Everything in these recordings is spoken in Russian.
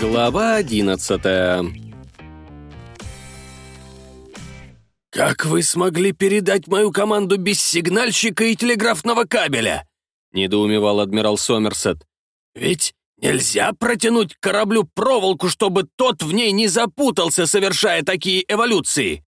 Глава одиннадцатая «Как вы смогли передать мою команду без сигнальщика и телеграфного кабеля?» — недоумевал адмирал Сомерсет. «Ведь нельзя протянуть кораблю проволоку, чтобы тот в ней не запутался, совершая такие эволюции».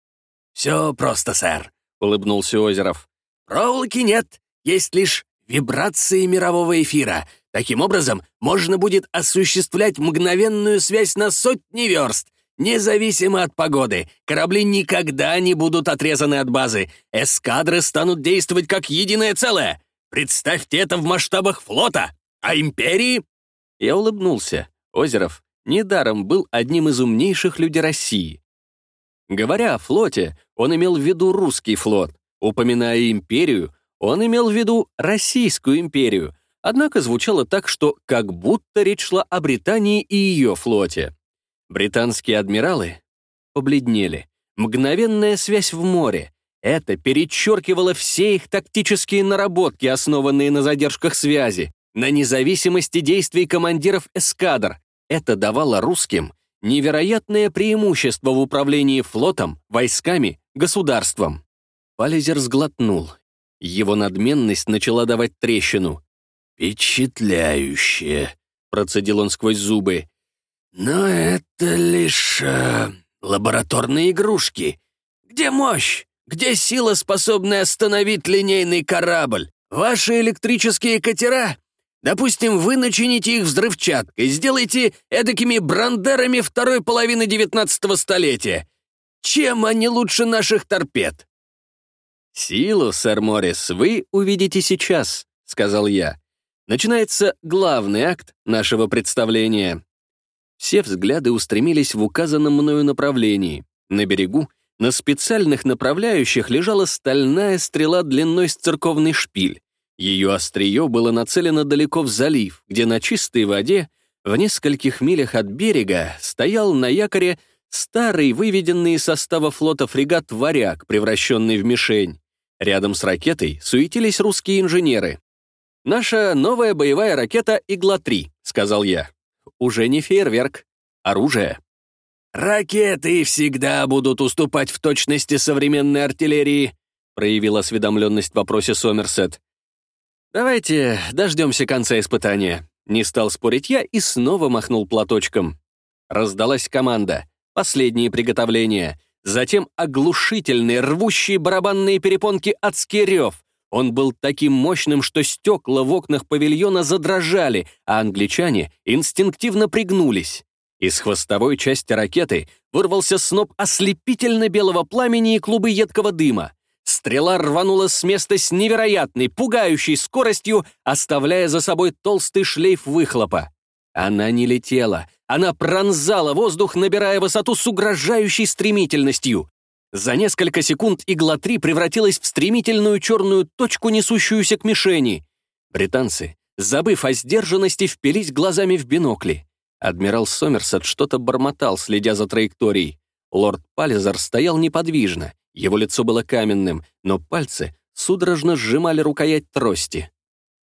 «Все просто, сэр», — улыбнулся Озеров. «Проволоки нет, есть лишь вибрации мирового эфира. Таким образом, можно будет осуществлять мгновенную связь на сотни верст, Независимо от погоды, корабли никогда не будут отрезаны от базы. Эскадры станут действовать как единое целое. Представьте это в масштабах флота. А империи...» Я улыбнулся. Озеров недаром был одним из умнейших людей России. Говоря о флоте, он имел в виду русский флот. Упоминая империю, он имел в виду Российскую империю, однако звучало так, что как будто речь шла о Британии и ее флоте. Британские адмиралы побледнели. Мгновенная связь в море. Это перечеркивало все их тактические наработки, основанные на задержках связи, на независимости действий командиров эскадр. Это давало русским невероятное преимущество в управлении флотом, войсками, государством. Палезер сглотнул. Его надменность начала давать трещину. «Впечатляюще», — процедил он сквозь зубы. «Но это лишь э, лабораторные игрушки. Где мощь? Где сила, способная остановить линейный корабль? Ваши электрические катера? Допустим, вы начините их взрывчаткой, сделайте эдакими брандерами второй половины девятнадцатого столетия. Чем они лучше наших торпед?» «Силу, сэр Моррис, вы увидите сейчас», — сказал я. Начинается главный акт нашего представления. Все взгляды устремились в указанном мною направлении. На берегу, на специальных направляющих лежала стальная стрела длиной с церковный шпиль. Ее острие было нацелено далеко в залив, где на чистой воде, в нескольких милях от берега, стоял на якоре старый, выведенный из состава флота фрегат «Варяг», превращенный в мишень. Рядом с ракетой суетились русские инженеры. «Наша новая боевая ракета «Игла-3», — сказал я уже не фейерверк. Оружие. «Ракеты всегда будут уступать в точности современной артиллерии», проявил осведомленность в вопросе Сомерсет. «Давайте дождемся конца испытания». Не стал спорить я и снова махнул платочком. Раздалась команда. Последние приготовления. Затем оглушительные, рвущие барабанные перепонки адский рев. Он был таким мощным, что стекла в окнах павильона задрожали, а англичане инстинктивно пригнулись. Из хвостовой части ракеты вырвался сноп ослепительно-белого пламени и клубы едкого дыма. Стрела рванула с места с невероятной, пугающей скоростью, оставляя за собой толстый шлейф выхлопа. Она не летела, она пронзала воздух, набирая высоту с угрожающей стремительностью. За несколько секунд игла-3 превратилась в стремительную черную точку, несущуюся к мишени. Британцы, забыв о сдержанности, впились глазами в бинокли. Адмирал Сомерсет что-то бормотал, следя за траекторией. Лорд Паллизер стоял неподвижно, его лицо было каменным, но пальцы судорожно сжимали рукоять трости.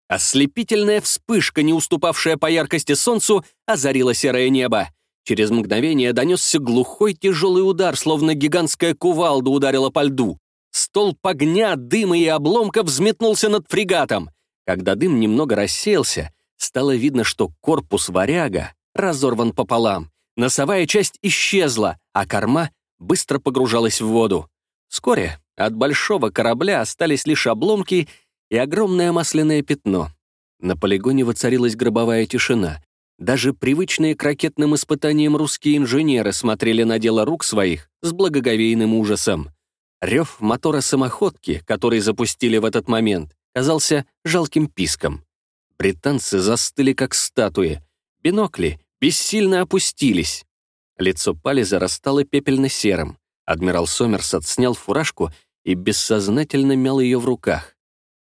Ослепительная вспышка, не уступавшая по яркости солнцу, озарила серое небо. Через мгновение донесся глухой тяжелый удар, словно гигантская кувалда ударила по льду. Столб огня, дыма и обломка взметнулся над фрегатом. Когда дым немного рассеялся, стало видно, что корпус варяга разорван пополам. Носовая часть исчезла, а корма быстро погружалась в воду. Вскоре от большого корабля остались лишь обломки и огромное масляное пятно. На полигоне воцарилась гробовая тишина. Даже привычные к ракетным испытаниям русские инженеры смотрели на дело рук своих с благоговейным ужасом. Рев мотора самоходки, который запустили в этот момент, казался жалким писком. Британцы застыли как статуи. Бинокли бессильно опустились. Лицо Пализера стало пепельно-серым. Адмирал Сомерсет снял фуражку и бессознательно мял ее в руках.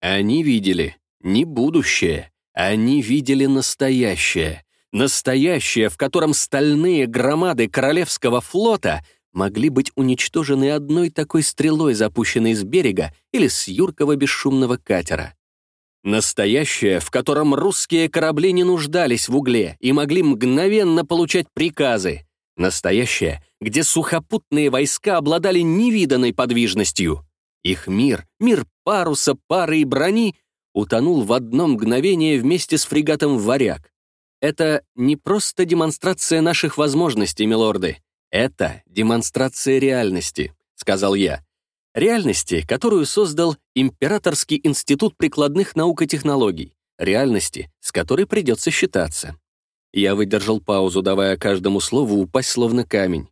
Они видели не будущее, они видели настоящее. Настоящее, в котором стальные громады Королевского флота могли быть уничтожены одной такой стрелой, запущенной с берега или с юркого бесшумного катера. Настоящее, в котором русские корабли не нуждались в угле и могли мгновенно получать приказы. Настоящее, где сухопутные войска обладали невиданной подвижностью. Их мир, мир паруса, пары и брони, утонул в одно мгновение вместе с фрегатом «Варяг». Это не просто демонстрация наших возможностей, милорды. Это демонстрация реальности, сказал я. Реальности, которую создал Императорский институт прикладных наук и технологий. Реальности, с которой придется считаться. Я выдержал паузу, давая каждому слову упасть словно камень.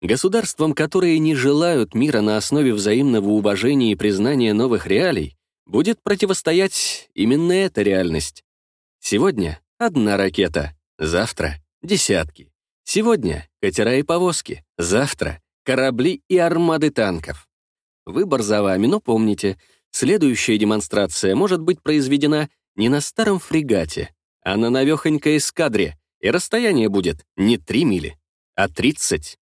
Государствам, которые не желают мира на основе взаимного уважения и признания новых реалий, будет противостоять именно эта реальность. Сегодня одна ракета, завтра — десятки. Сегодня — катера и повозки, завтра — корабли и армады танков. Выбор за вами, но помните, следующая демонстрация может быть произведена не на старом фрегате, а на навехонькой эскадре, и расстояние будет не 3 мили, а 30.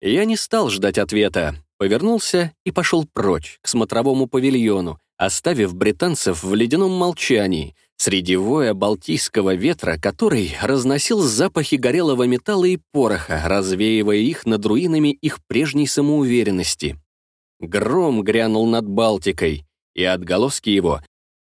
Я не стал ждать ответа, повернулся и пошел прочь, к смотровому павильону, оставив британцев в ледяном молчании, среди воя балтийского ветра, который разносил запахи горелого металла и пороха, развеивая их над руинами их прежней самоуверенности. Гром грянул над Балтикой, и отголоски его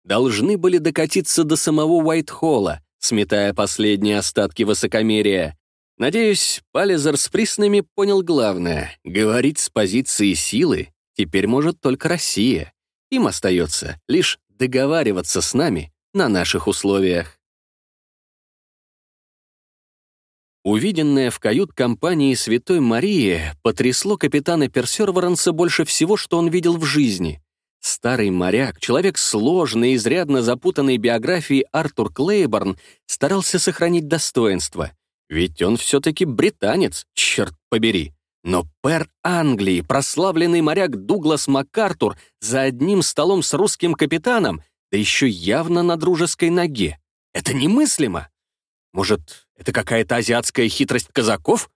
должны были докатиться до самого Уайтхолла, сметая последние остатки высокомерия. Надеюсь, Палезер с Приснами понял главное — говорить с позиции силы теперь может только Россия. Им остается лишь договариваться с нами на наших условиях. Увиденное в кают-компании Святой Марии потрясло капитана Персерворенса больше всего, что он видел в жизни. Старый моряк, человек сложной, изрядно запутанной биографии Артур Клейборн, старался сохранить достоинство. Ведь он все-таки британец, черт побери. Но пэр Англии, прославленный моряк Дуглас МакАртур, за одним столом с русским капитаном, да еще явно на дружеской ноге. Это немыслимо. Может, это какая-то азиатская хитрость казаков?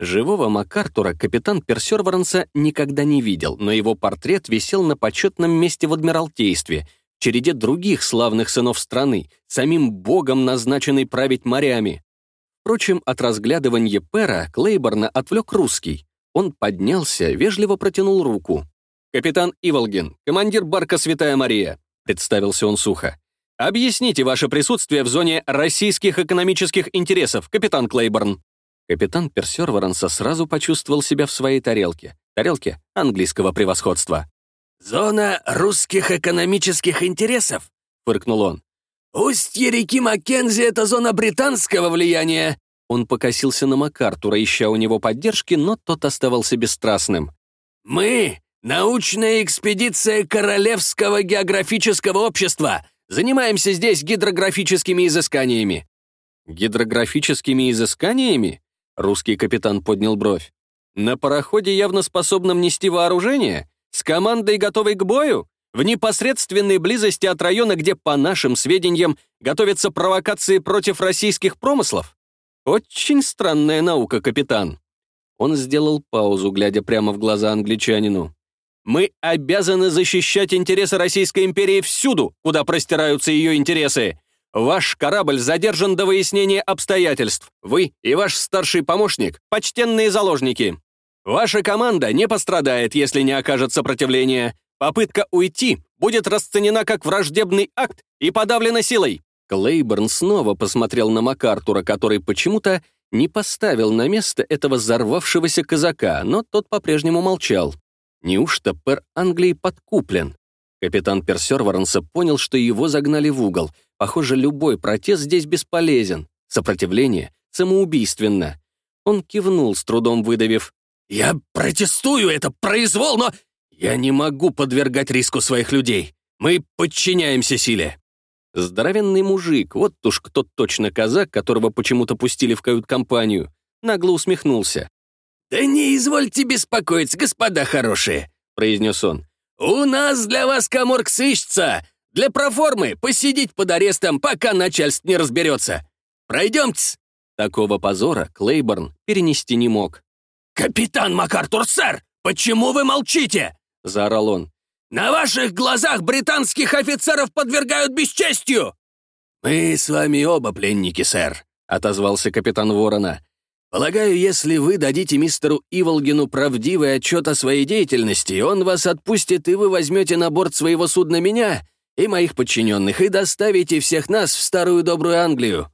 Живого МакАртура капитан Персерворенса никогда не видел, но его портрет висел на почетном месте в Адмиралтействе, в череде других славных сынов страны, самим богом назначенный править морями. Впрочем, от разглядывания Пера Клейборна отвлек русский. Он поднялся, вежливо протянул руку. «Капитан Иволгин, командир барка «Святая Мария», — представился он сухо. «Объясните ваше присутствие в зоне российских экономических интересов, капитан Клейборн». Капитан Персерворанса сразу почувствовал себя в своей тарелке, тарелке английского превосходства. «Зона русских экономических интересов?» — фыркнул он. «Устье реки Маккензи — это зона британского влияния!» Он покосился на МакАртура, ища у него поддержки, но тот оставался бесстрастным. «Мы — научная экспедиция Королевского географического общества. Занимаемся здесь гидрографическими изысканиями». «Гидрографическими изысканиями?» Русский капитан поднял бровь. «На пароходе, явно способном нести вооружение? С командой, готовой к бою? в непосредственной близости от района, где, по нашим сведениям, готовятся провокации против российских промыслов? Очень странная наука, капитан. Он сделал паузу, глядя прямо в глаза англичанину. Мы обязаны защищать интересы Российской империи всюду, куда простираются ее интересы. Ваш корабль задержан до выяснения обстоятельств. Вы и ваш старший помощник — почтенные заложники. Ваша команда не пострадает, если не окажет сопротивления. Попытка уйти будет расценена как враждебный акт и подавлена силой. Клейборн снова посмотрел на МакАртура, который почему-то не поставил на место этого взорвавшегося казака, но тот по-прежнему молчал. Неужто пэр Англии подкуплен? Капитан Персерворенса понял, что его загнали в угол. Похоже, любой протест здесь бесполезен. Сопротивление самоубийственно. Он кивнул, с трудом выдавив. «Я протестую, это произвол, но «Я не могу подвергать риску своих людей. Мы подчиняемся силе». Здоровенный мужик, вот уж кто точно казак, которого почему-то пустили в кают-компанию, нагло усмехнулся. «Да не извольте беспокоиться, господа хорошие», — произнес он. «У нас для вас коморг сыщется. Для проформы посидеть под арестом, пока начальство не разберется. Пройдемте Такого позора Клейборн перенести не мог. «Капитан МакАртур, сэр, почему вы молчите?» — заорал он. На ваших глазах британских офицеров подвергают бесчестью!» «Мы с вами оба пленники, сэр», — отозвался капитан Ворона. «Полагаю, если вы дадите мистеру Иволгину правдивый отчет о своей деятельности, он вас отпустит, и вы возьмете на борт своего судна меня и моих подчиненных и доставите всех нас в старую добрую Англию.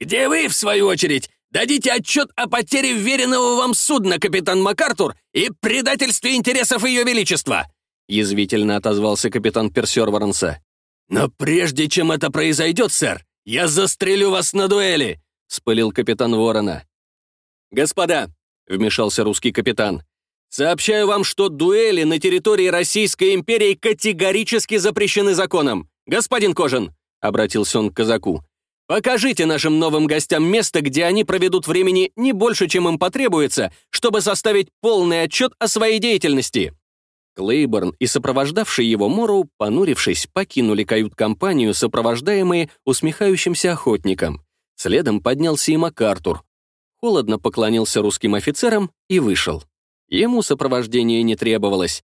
Где вы, в свою очередь, дадите отчет о потере вверенного вам судна, капитан МакАртур, и предательстве интересов Ее Величества!» язвительно отозвался капитан Персерворнса. «Но прежде чем это произойдет, сэр, я застрелю вас на дуэли!» — спылил капитан Ворона. «Господа», — вмешался русский капитан, «сообщаю вам, что дуэли на территории Российской империи категорически запрещены законом. Господин Кожин», — обратился он к казаку, «покажите нашим новым гостям место, где они проведут времени не больше, чем им потребуется, чтобы составить полный отчет о своей деятельности». Клейборн и сопровождавший его Морроу, понурившись, покинули кают-компанию, сопровождаемые усмехающимся охотником. Следом поднялся и МакАртур, холодно поклонился русским офицерам и вышел. Ему сопровождение не требовалось.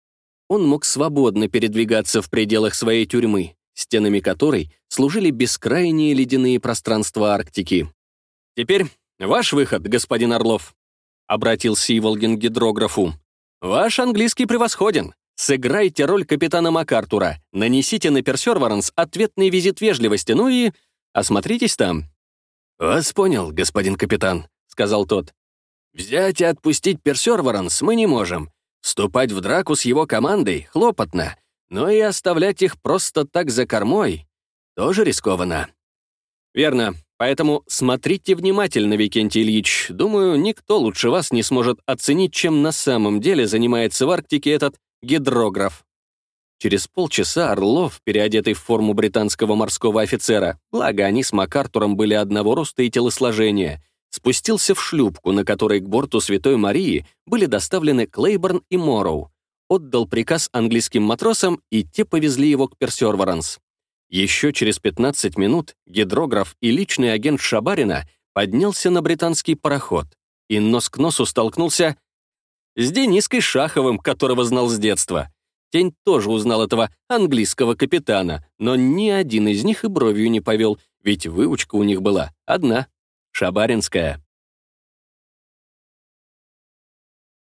Он мог свободно передвигаться в пределах своей тюрьмы, стенами которой служили бескрайние ледяные пространства Арктики. «Теперь ваш выход, господин Орлов», — обратился Иволгин к гидрографу. «Ваш английский превосходен. Сыграйте роль капитана МакАртура, нанесите на Персерваранс ответный визит вежливости, ну и осмотритесь там». «Вас понял, господин капитан», сказал тот. «Взять и отпустить Персерворанс мы не можем. Вступать в драку с его командой хлопотно, но и оставлять их просто так за кормой тоже рискованно». «Верно. Поэтому смотрите внимательно, Викентий Ильич. Думаю, никто лучше вас не сможет оценить, чем на самом деле занимается в Арктике этот гидрограф». Через полчаса Орлов, переодетый в форму британского морского офицера, благо они с МакАртуром были одного роста и телосложения, спустился в шлюпку, на которой к борту Святой Марии были доставлены Клейборн и Морроу, отдал приказ английским матросам, и те повезли его к Персерваранс. Еще через 15 минут гидрограф и личный агент Шабарина поднялся на британский пароход и нос к носу столкнулся с Дениской Шаховым, которого знал с детства. Тень тоже узнал этого английского капитана, но ни один из них и бровью не повел, ведь выучка у них была одна Шабаринская.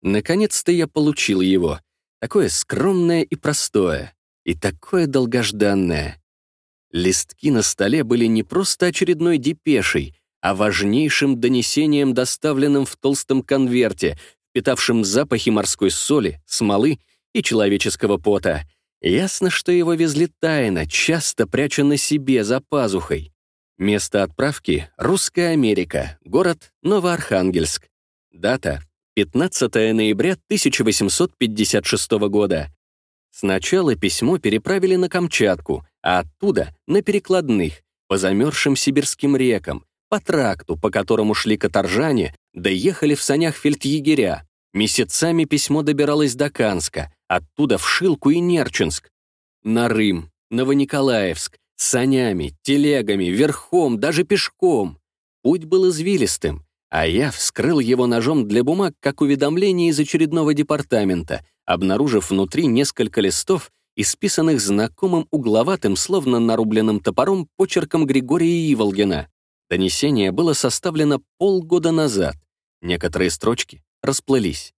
Наконец-то я получил его. Такое скромное и простое. И такое долгожданное. Листки на столе были не просто очередной депешей, а важнейшим донесением, доставленным в толстом конверте, впитавшим запахи морской соли, смолы и человеческого пота. Ясно, что его везли тайно, часто пряча на себе за пазухой. Место отправки — Русская Америка, город Новоархангельск. Дата — 15 ноября 1856 года. Сначала письмо переправили на Камчатку, а оттуда — на перекладных, по замерзшим сибирским рекам, по тракту, по которому шли каторжане, доехали в санях фельдъегеря. Месяцами письмо добиралось до Канска, оттуда в Шилку и Нерчинск. На Рым, Новониколаевск, санями, телегами, верхом, даже пешком. Путь был извилистым, а я вскрыл его ножом для бумаг как уведомление из очередного департамента, обнаружив внутри несколько листов, исписанных знакомым угловатым, словно нарубленным топором, почерком Григория Иволгина. Донесение было составлено полгода назад. Некоторые строчки расплылись.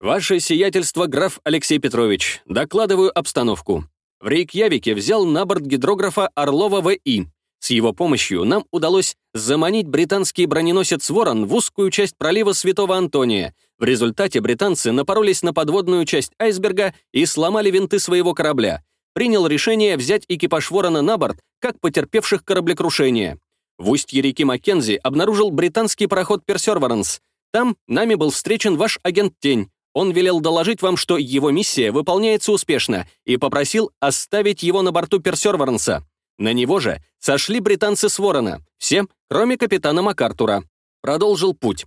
«Ваше сиятельство, граф Алексей Петрович, докладываю обстановку. В Рейкьявике взял на борт гидрографа Орлова В.И. С его помощью нам удалось заманить британский броненосец «Ворон» в узкую часть пролива Святого Антония. В результате британцы напоролись на подводную часть айсберга и сломали винты своего корабля. Принял решение взять экипаж «Ворона» на борт, как потерпевших кораблекрушение. В устье реки Маккензи обнаружил британский пароход «Персерваранс». Там нами был встречен ваш агент Тень. Он велел доложить вам, что его миссия выполняется успешно, и попросил оставить его на борту Персерваранса. На него же сошли британцы с Ворона, все, кроме капитана МакАртура. Продолжил путь.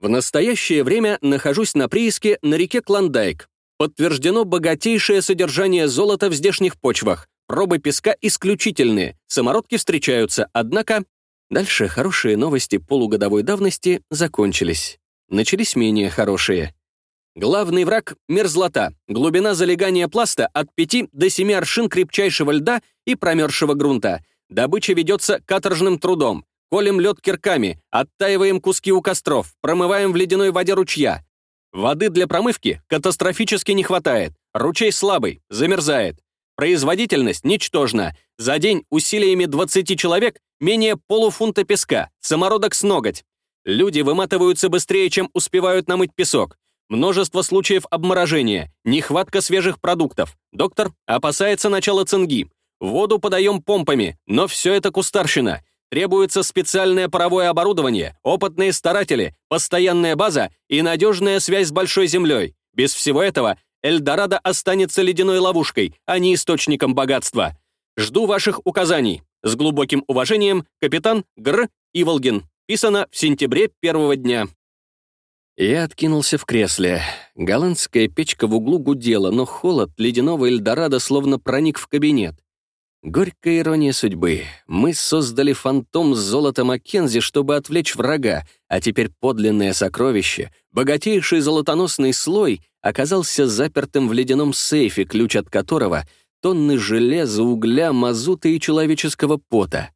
В настоящее время нахожусь на прииске на реке Клондайк. Подтверждено богатейшее содержание золота в здешних почвах. Пробы песка исключительные, самородки встречаются, однако... Дальше хорошие новости полугодовой давности закончились. Начались менее хорошие. Главный враг — мерзлота, глубина залегания пласта от 5 до 7 аршин крепчайшего льда и промерзшего грунта. Добыча ведется каторжным трудом. Колем лед кирками, оттаиваем куски у костров, промываем в ледяной воде ручья. Воды для промывки катастрофически не хватает. Ручей слабый, замерзает. Производительность ничтожна. За день усилиями 20 человек менее полуфунта песка, самородок с ноготь. Люди выматываются быстрее, чем успевают намыть песок. Множество случаев обморожения, нехватка свежих продуктов. Доктор опасается начала цинги. Воду подаем помпами, но все это кустарщина. Требуется специальное паровое оборудование, опытные старатели, постоянная база и надежная связь с Большой Землей. Без всего этого Эльдорадо останется ледяной ловушкой, а не источником богатства. Жду ваших указаний. С глубоким уважением, капитан Гр. Иволгин. Писано в сентябре первого дня. Я откинулся в кресле. Голландская печка в углу гудела, но холод ледяного Эльдорадо словно проник в кабинет. Горькая ирония судьбы. Мы создали фантом с золота Маккензи, чтобы отвлечь врага, а теперь подлинное сокровище, богатейший золотоносный слой, оказался запертым в ледяном сейфе, ключ от которого — тонны железа, угля, мазута и человеческого пота.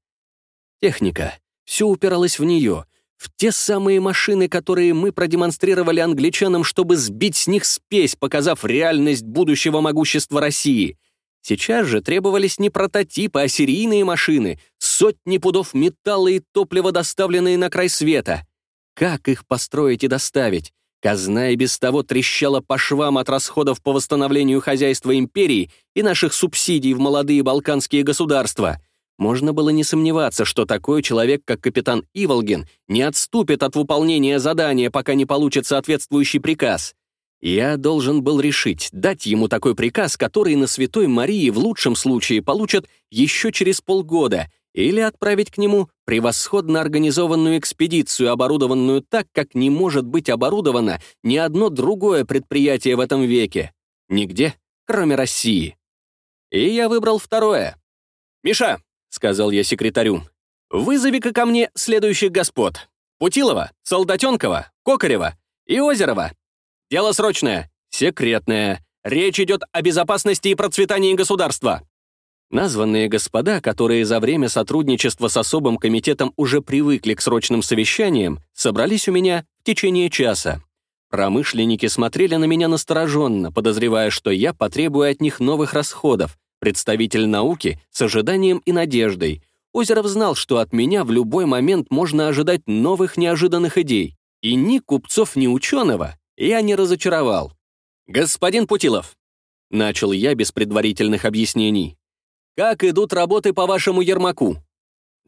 Техника. Все упиралось в нее — в те самые машины, которые мы продемонстрировали англичанам, чтобы сбить с них спесь, показав реальность будущего могущества России. Сейчас же требовались не прототипы, а серийные машины, сотни пудов металла и топлива, доставленные на край света. Как их построить и доставить? Казна и без того трещала по швам от расходов по восстановлению хозяйства империи и наших субсидий в молодые балканские государства — можно было не сомневаться, что такой человек, как капитан Иволгин, не отступит от выполнения задания, пока не получит соответствующий приказ. Я должен был решить, дать ему такой приказ, который на Святой Марии в лучшем случае получат еще через полгода, или отправить к нему превосходно организованную экспедицию, оборудованную так, как не может быть оборудовано ни одно другое предприятие в этом веке. Нигде, кроме России. И я выбрал второе. «Миша, — сказал я секретарю. «Вызови-ка ко мне следующих господ. Путилова, Солдатенкова, Кокарева и Озерова. Дело срочное, секретное. Речь идет о безопасности и процветании государства». Названные господа, которые за время сотрудничества с особым комитетом уже привыкли к срочным совещаниям, собрались у меня в течение часа. Промышленники смотрели на меня настороженно, подозревая, что я потребую от них новых расходов, Представитель науки с ожиданием и надеждой. Озеров знал, что от меня в любой момент можно ожидать новых неожиданных идей. И ни купцов, ни ученого я не разочаровал. «Господин Путилов», — начал я без предварительных объяснений, «как идут работы по вашему Ермаку?»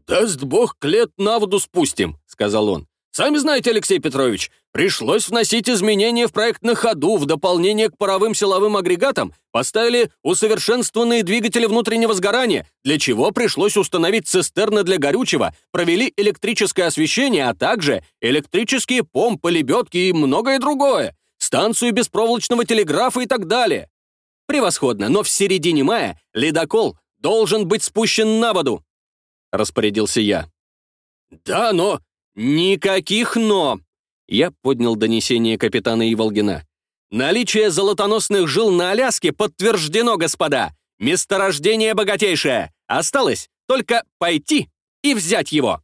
«Даст бог, клет на воду спустим», — сказал он. Сами знаете, Алексей Петрович, пришлось вносить изменения в проект на ходу. В дополнение к паровым силовым агрегатам поставили усовершенствованные двигатели внутреннего сгорания, для чего пришлось установить цистерны для горючего, провели электрическое освещение, а также электрические помпы, лебедки и многое другое, станцию беспроволочного телеграфа и так далее. Превосходно, но в середине мая ледокол должен быть спущен на воду, распорядился я. Да, но «Никаких «но». Я поднял донесение капитана Иволгина. «Наличие золотоносных жил на Аляске подтверждено, господа. Месторождение богатейшее. Осталось только пойти и взять его».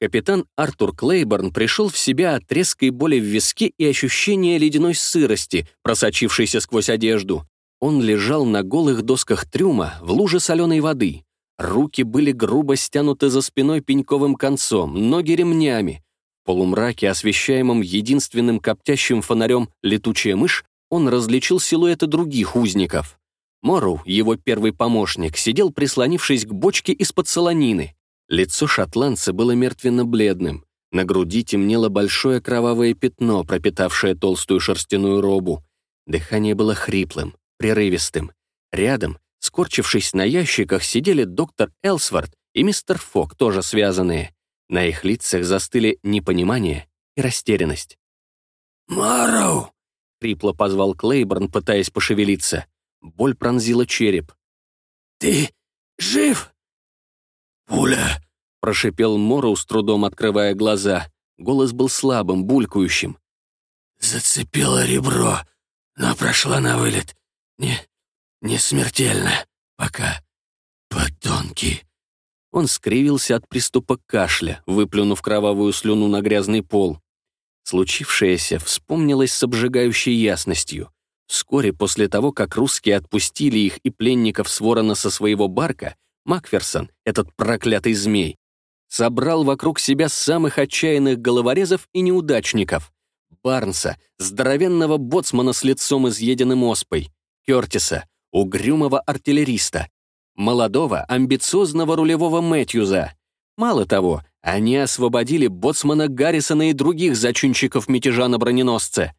Капитан Артур Клейборн пришел в себя от резкой боли в виске и ощущения ледяной сырости, просочившейся сквозь одежду. Он лежал на голых досках трюма в луже соленой воды. Руки были грубо стянуты за спиной пеньковым концом, ноги ремнями. В полумраке, освещаемом единственным коптящим фонарем летучая мышь, он различил силуэты других узников. Мору, его первый помощник, сидел прислонившись к бочке из-под солонины. Лицо шотландца было мертвенно-бледным. На груди темнело большое кровавое пятно, пропитавшее толстую шерстяную робу. Дыхание было хриплым, прерывистым. Рядом Скорчившись на ящиках, сидели доктор Элсворт и мистер Фок, тоже связанные. На их лицах застыли непонимание и растерянность. «Марроу!» — хрипло позвал Клейборн, пытаясь пошевелиться. Боль пронзила череп. «Ты жив?» «Пуля!» — прошипел Морроу, с трудом открывая глаза. Голос был слабым, булькающим. «Зацепила ребро, но прошла на вылет. Не, не смертельно. Пока. Подонки». Он скривился от приступа кашля, выплюнув кровавую слюну на грязный пол. Случившееся вспомнилось с обжигающей ясностью. Вскоре после того, как русские отпустили их и пленников с ворона со своего барка, Макферсон, этот проклятый змей, собрал вокруг себя самых отчаянных головорезов и неудачников. Барнса, здоровенного боцмана с лицом изъеденным оспой, Кертиса, угрюмого артиллериста, молодого, амбициозного рулевого Мэтьюза. Мало того, они освободили боцмана Гаррисона и других зачинщиков мятежа на броненосце.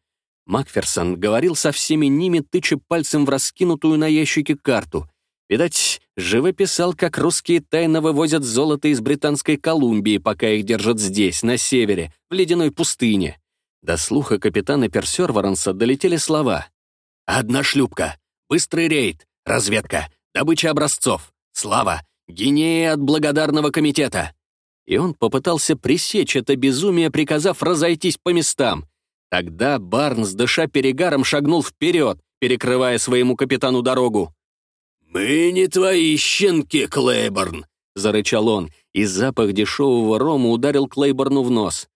Макферсон говорил со всеми ними, тыча пальцем в раскинутую на ящике карту. Видать, живописал, как русские тайно вывозят золото из Британской Колумбии, пока их держат здесь, на севере, в ледяной пустыне. До слуха капитана Персерворенса долетели слова. «Одна шлюпка, быстрый рейд, разведка, добыча образцов, слава, гинея от благодарного комитета». И он попытался пресечь это безумие, приказав разойтись по местам. Тогда Барнс, дыша перегаром, шагнул вперед, перекрывая своему капитану дорогу. «Мы не твои щенки, Клейборн!» — зарычал он, и запах дешевого рома ударил Клейборну в нос.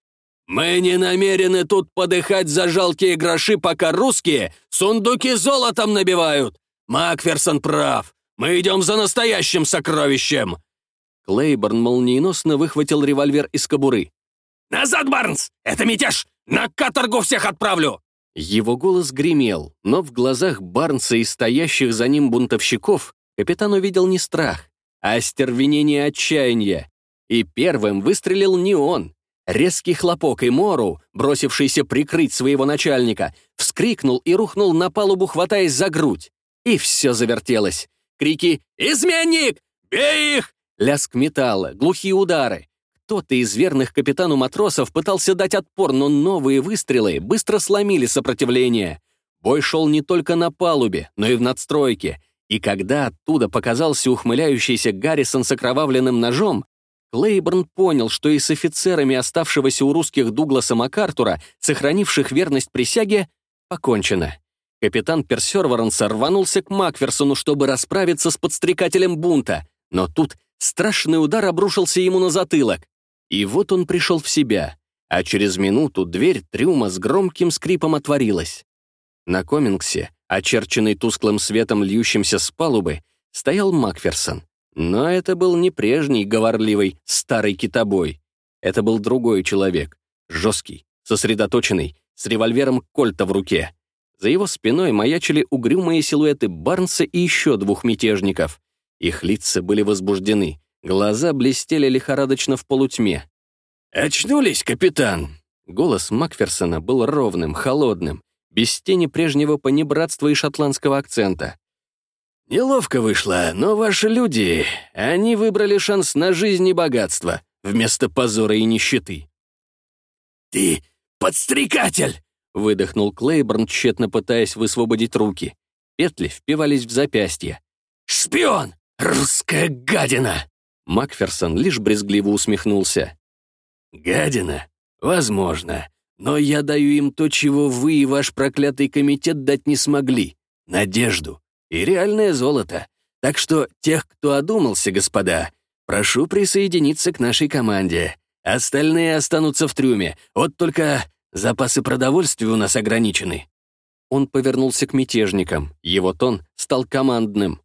«Мы не намерены тут подыхать за жалкие гроши, пока русские сундуки золотом набивают! Макферсон прав! Мы идем за настоящим сокровищем!» Клейборн молниеносно выхватил револьвер из кобуры. «Назад, Барнс! Это мятеж! На каторгу всех отправлю!» Его голос гремел, но в глазах Барнса и стоящих за ним бунтовщиков капитан увидел не страх, а остервенение отчаяния. И первым выстрелил не он. Резкий хлопок и Мору, бросившийся прикрыть своего начальника, вскрикнул и рухнул на палубу, хватаясь за грудь. И все завертелось. Крики «Изменник! Бей их!» Лязг металла, глухие удары. Кто-то из верных капитану матросов пытался дать отпор, но новые выстрелы быстро сломили сопротивление. Бой шел не только на палубе, но и в надстройке. И когда оттуда показался ухмыляющийся Гаррисон с окровавленным ножом, Клейборн понял, что и с офицерами оставшегося у русских Дугласа МакАртура, сохранивших верность присяге, покончено. Капитан Персерворенс рванулся к Макферсону, чтобы расправиться с подстрекателем бунта, но тут страшный удар обрушился ему на затылок. И вот он пришел в себя, а через минуту дверь трюма с громким скрипом отворилась. На комингсе, очерченный тусклым светом, льющимся с палубы, стоял Макферсон. Но это был не прежний говорливый старый китобой. Это был другой человек, жесткий, сосредоточенный, с револьвером Кольта в руке. За его спиной маячили угрюмые силуэты Барнса и еще двух мятежников. Их лица были возбуждены, глаза блестели лихорадочно в полутьме. «Очнулись, капитан!» Голос Макферсона был ровным, холодным, без тени прежнего понебратства и шотландского акцента. «Неловко вышло, но ваши люди, они выбрали шанс на жизнь и богатство вместо позора и нищеты». «Ты подстрекатель!» — выдохнул Клейборн, тщетно пытаясь высвободить руки. Петли впивались в запястье. «Шпион! «Русская гадина!» Макферсон лишь брезгливо усмехнулся. «Гадина? Возможно. Но я даю им то, чего вы и ваш проклятый комитет дать не смогли. Надежду. И реальное золото. Так что тех, кто одумался, господа, прошу присоединиться к нашей команде. Остальные останутся в трюме. Вот только запасы продовольствия у нас ограничены». Он повернулся к мятежникам. Его тон стал командным.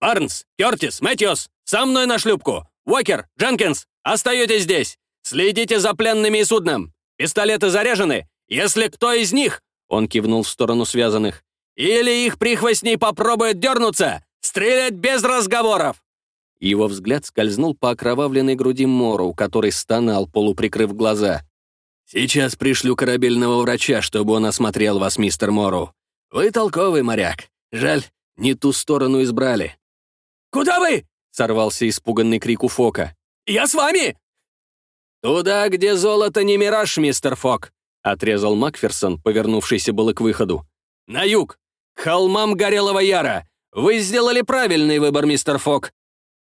«Барнс, Кертис, Мэтьюс, со мной на шлюпку! Уокер, Дженкинс, остаетесь здесь! Следите за пленными и судном! Пистолеты заряжены! Если кто из них...» Он кивнул в сторону связанных. «Или их прихвостней попробует дернуться! Стрелять без разговоров!» Его взгляд скользнул по окровавленной груди Мору, который стонал, полуприкрыв глаза. «Сейчас пришлю корабельного врача, чтобы он осмотрел вас, мистер Мору. Вы толковый моряк. Жаль, не ту сторону избрали. «Куда вы?» — сорвался испуганный крик у Фока. «Я с вами!» «Туда, где золото не мираж, мистер Фок», — отрезал Макферсон, повернувшийся было к выходу. «На юг! Холмам Горелого Яра! Вы сделали правильный выбор, мистер Фок.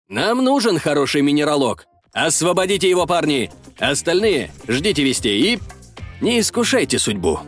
Нам нужен хороший минералог. Освободите его, парни! Остальные ждите вести и... Не искушайте судьбу!»